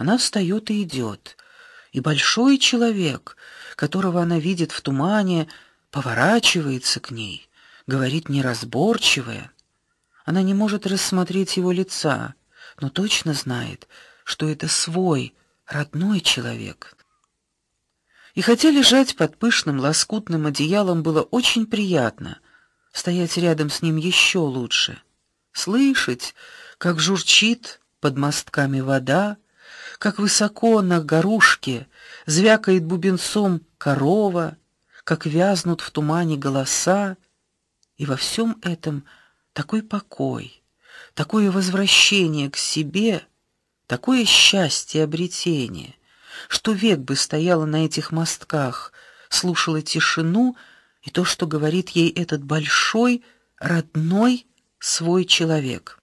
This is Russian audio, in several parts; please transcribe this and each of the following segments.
Она встает и идет, и большой человек, которого она видит в тумане, поворачивается к ней, говорит неразборчивое. Она не может рассмотреть его лица, но точно знает, что это свой, родной человек. И хотя лежать под пышным лоскутным одеялом было очень приятно, стоять рядом с ним еще лучше. Слышать, как журчит под мостками вода, как высоко на горушке звякает бубенцом корова, как вязнут в тумане голоса, и во всем этом такой покой, такое возвращение к себе, такое счастье обретения, что век бы стояла на этих мостках, слушала тишину и то, что говорит ей этот большой, родной свой человек.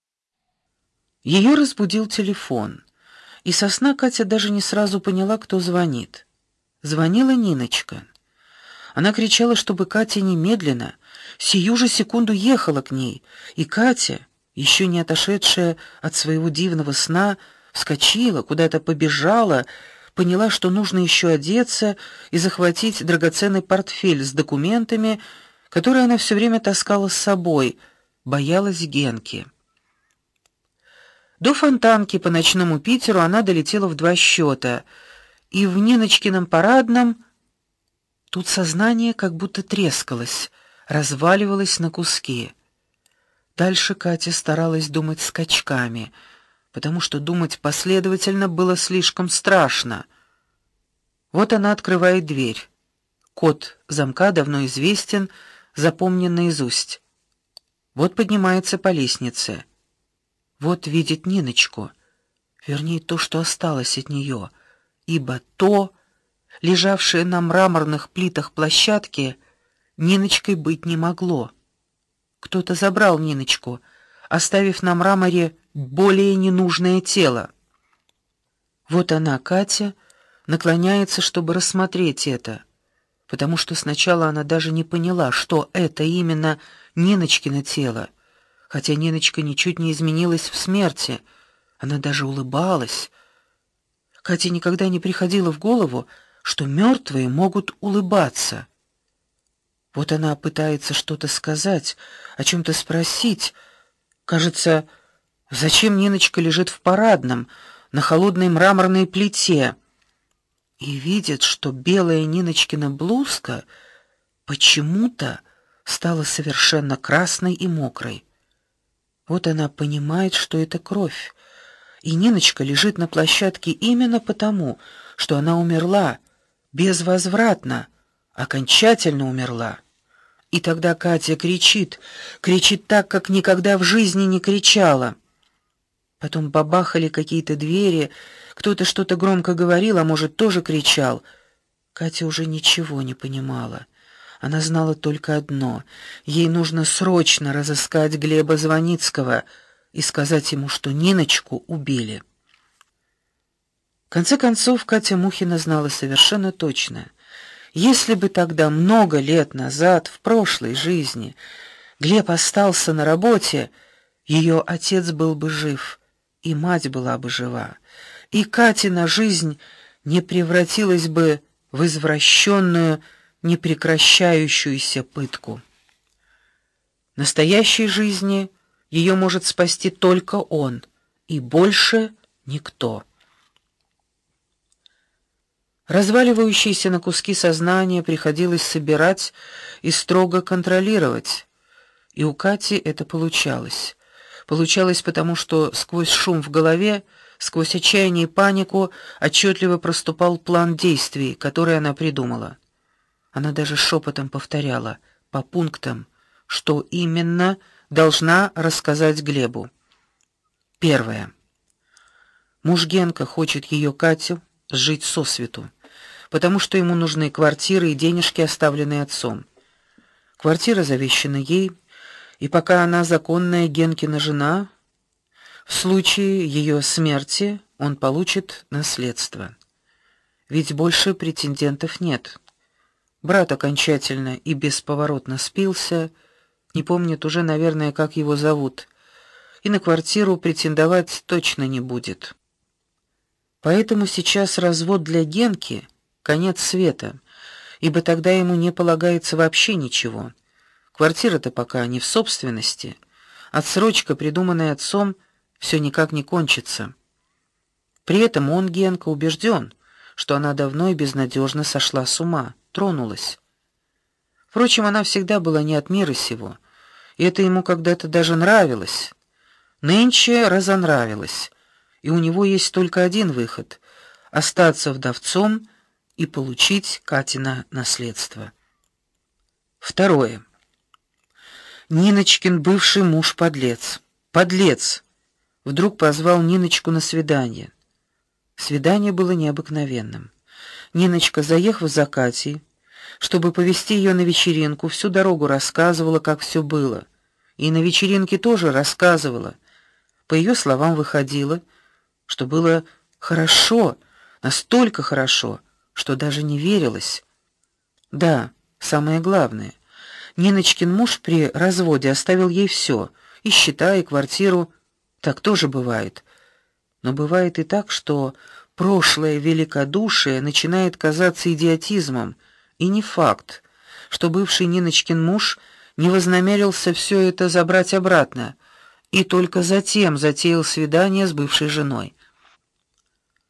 Ее разбудил телефон. И со сна Катя даже не сразу поняла, кто звонит. Звонила Ниночка. Она кричала, чтобы Катя немедленно, сию же секунду ехала к ней, и Катя, еще не отошедшая от своего дивного сна, вскочила, куда-то побежала, поняла, что нужно еще одеться и захватить драгоценный портфель с документами, которые она все время таскала с собой, боялась Генки. До Фонтанки по ночному Питеру она долетела в два счета, и в Ниночкином парадном тут сознание как будто трескалось, разваливалось на куски. Дальше Катя старалась думать скачками, потому что думать последовательно было слишком страшно. Вот она открывает дверь. Код замка давно известен, запомнен наизусть. Вот поднимается по лестнице. Вот видит Ниночку, вернее то, что осталось от нее, ибо то, лежавшее на мраморных плитах площадки, Ниночкой быть не могло. Кто-то забрал Ниночку, оставив на мраморе более ненужное тело. Вот она, Катя, наклоняется, чтобы рассмотреть это, потому что сначала она даже не поняла, что это именно Ниночкино тело хотя Ниночка ничуть не изменилась в смерти. Она даже улыбалась. Кате никогда не приходило в голову, что мертвые могут улыбаться. Вот она пытается что-то сказать, о чем то спросить. Кажется, зачем Ниночка лежит в парадном на холодной мраморной плите и видит, что белая Ниночкина блузка почему-то стала совершенно красной и мокрой. Вот она понимает, что это кровь. И Ниночка лежит на площадке именно потому, что она умерла безвозвратно, окончательно умерла. И тогда Катя кричит, кричит так, как никогда в жизни не кричала. Потом бабахали какие-то двери, кто-то что-то громко говорил, а может, тоже кричал. Катя уже ничего не понимала. Она знала только одно: ей нужно срочно разыскать Глеба Звоницкого и сказать ему, что Ниночку убили. В конце концов, Катя Мухина знала совершенно точно: если бы тогда много лет назад, в прошлой жизни, Глеб остался на работе, ее отец был бы жив, и мать была бы жива, и Катина жизнь не превратилась бы в извращенную непрекращающуюся пытку. В настоящей жизни ее может спасти только он, и больше никто. Разваливающееся на куски сознание приходилось собирать и строго контролировать. И у Кати это получалось. Получалось потому, что сквозь шум в голове, сквозь отчаяние и панику отчетливо проступал план действий, который она придумала. Она даже шепотом повторяла по пунктам, что именно должна рассказать Глебу. Первое. Муж Генка хочет ее Катю сжить сосвету, потому что ему нужны квартиры и денежки, оставленные отцом. Квартира завещана ей, и пока она законная Генкина жена, в случае ее смерти он получит наследство. Ведь больше претендентов нет. Брат окончательно и бесповоротно спился, не помнит уже, наверное, как его зовут. И на квартиру претендовать точно не будет. Поэтому сейчас развод для Генки конец света, ибо тогда ему не полагается вообще ничего. Квартира-то пока не в собственности. Отсрочка, придуманная отцом, все никак не кончится. При этом он Генка убежден, что она давно и безнадежно сошла с ума, тронулась. Впрочем, она всегда была не от мира сего, и это ему когда-то даже нравилось. Нынче разонравилось, и у него есть только один выход остаться вдовцом и получить Катина наследство. Второе. Ниночкин бывший муж подлец. Подлец. Вдруг позвал Ниночку на свидание. Свидание было необыкновенным. Ниночка, заехав за Катей, чтобы повести ее на вечеринку, всю дорогу рассказывала, как все было. И на вечеринке тоже рассказывала. По ее словам выходило, что было хорошо, настолько хорошо, что даже не верилось. Да, самое главное. Ниночкин муж при разводе оставил ей все: и счета, и квартиру. Так тоже бывает. Но бывает и так, что прошлое великодушие начинает казаться идиотизмом, и не факт, что бывший Ниночкин муж не вознамерился все это забрать обратно и только затем затеял свидание с бывшей женой.